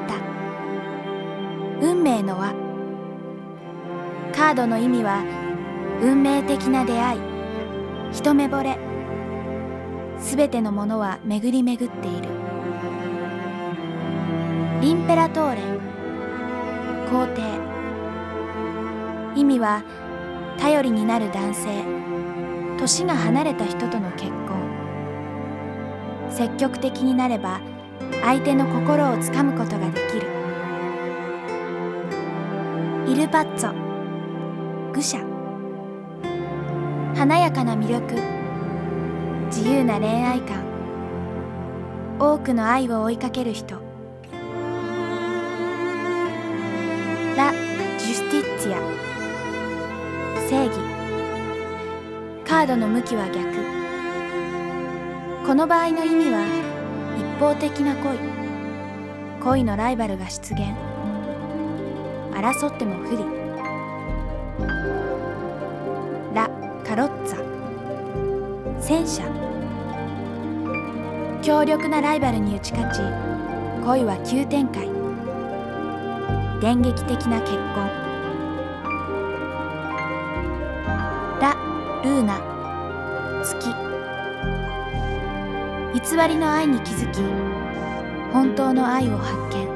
太運命の輪。カードの意味は運命的な出会い。一目惚れ。すべてのものは巡り巡っている。リンペラトーレ。皇帝。意味は頼りになる男性。年が離れた人との結婚。積極的になれば相手の心をつかむことができる。イルパッツォ。愚者。華やかな魅力。自由な恋愛観。多くの愛を追いかける人。ラ・ジュスティッツィア。正義。カードの向きは逆。この場合の意味は方的な恋。恋のライバルが出現。争っても不利。ラ・カロッツァ。戦車。強力なライバルに打ち勝ち恋は急展開。電撃的な結婚。ラ・ルーナ。偽りの愛に気づき本当の愛を発見。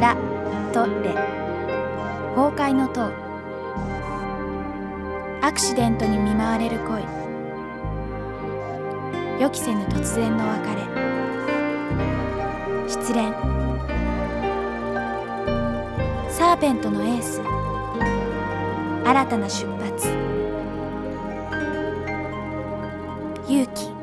ラ・トレ。崩壊の塔。アクシデントに見舞われる恋。予期せぬ突然の別れ。失恋。サーペントのエース。新たな出発。勇気。